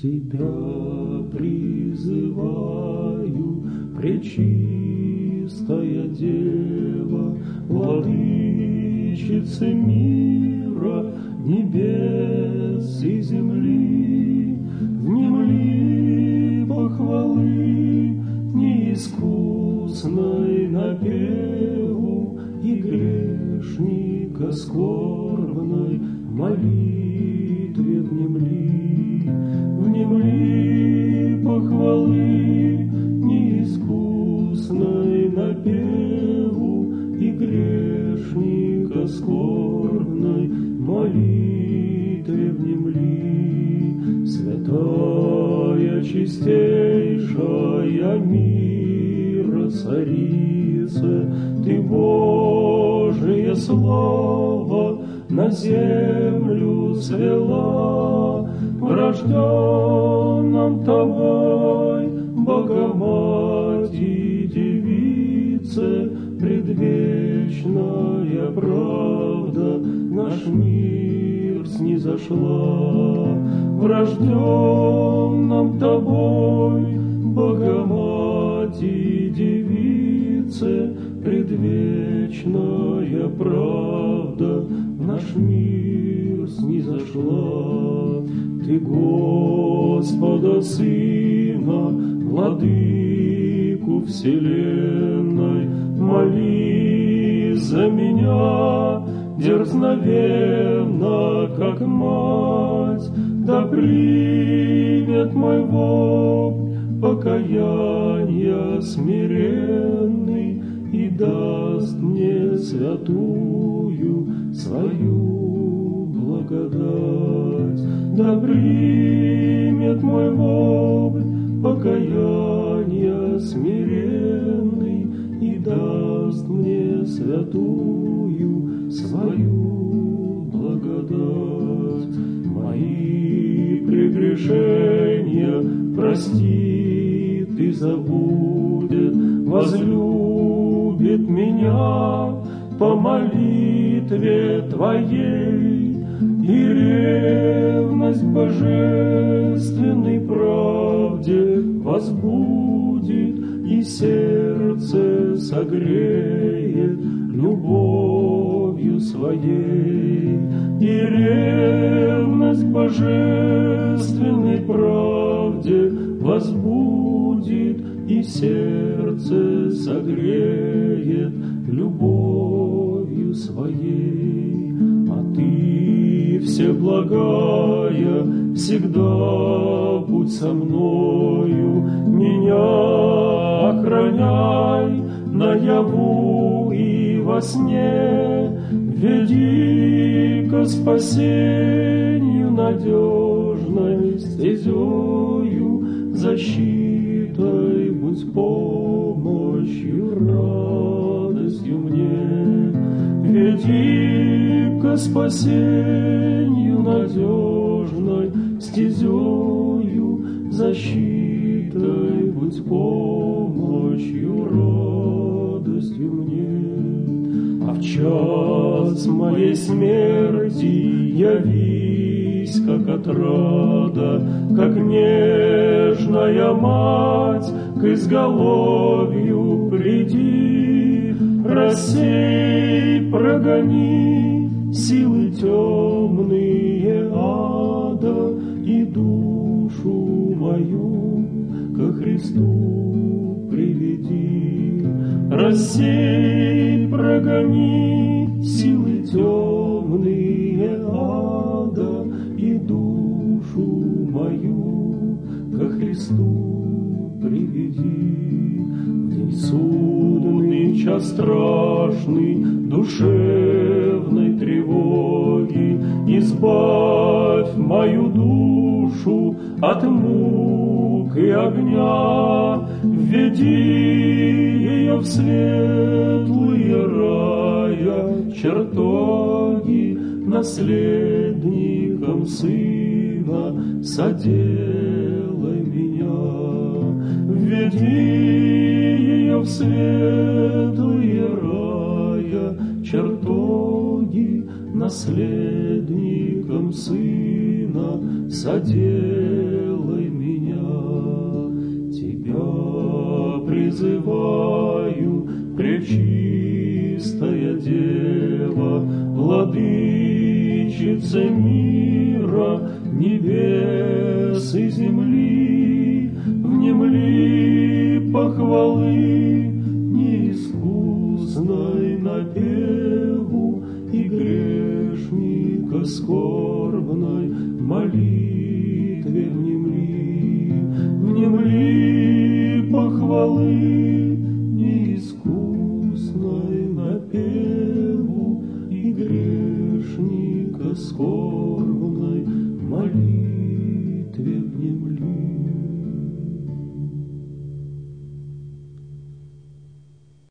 Тебя призываю, Пречистая Дева, Владычица мира, Небес и земли, Внемли похвалы неискусной напеву И грешника скорбной молитве напеву и грешника скорбной молитве внемли. Святая, чистейшая мира царица, Ты Божие Слово на землю свела, в рожденном Тобой, предвечная правда наш мир снизошла, в рожденном Тобой, Богомати девице, предвечная правда наш мир снизошла. Ты, Господа Сына, Владыку Вселенной, моли за меня, дерзновенно, как мать, да примет мой вопль покаяния смиренный и даст мне святую свою благодать. Да примет мой вопль покаяния смиренный даст мне святую свою благодать. Мои прегрешения простит и забудет, возлюбит меня по молитве Твоей, и ревность божественной правде возбудит, и сердце согреет любовью своей, и ревность божественной правде возбудит, и сердце согреет любовью своей. А Ты, Всеблагая, всегда будь со мною, меня охраняй наяву и во сне, веди ко спасению надежной стезею, защитой. Будь помощью, радостью мне. Веди ко спасению надежной стезею, защитой. Будь помощью, А в час моей смерти явись, как отрада, как нежная мать, к изголовью приди, рассей, прогони силы темные ада и душу мою ко Христу приведи. Рассей, прогони силы темные ада и душу мою ко Христу приведи. В день судный, час страшный, душевной тревоги, избавь мою душу от мук и огня, введи в светлые рая чертоги, наследником Сына соделай меня. Введи ее в светлые рая чертоги, наследником Сына соделай Я призываю, Пречистая Дева, Владычица мира, небес и земли, внемли похвалы неискусной напеву и грешника скорбной молитве внемли, внемли похвалы скорбной молитве внемли.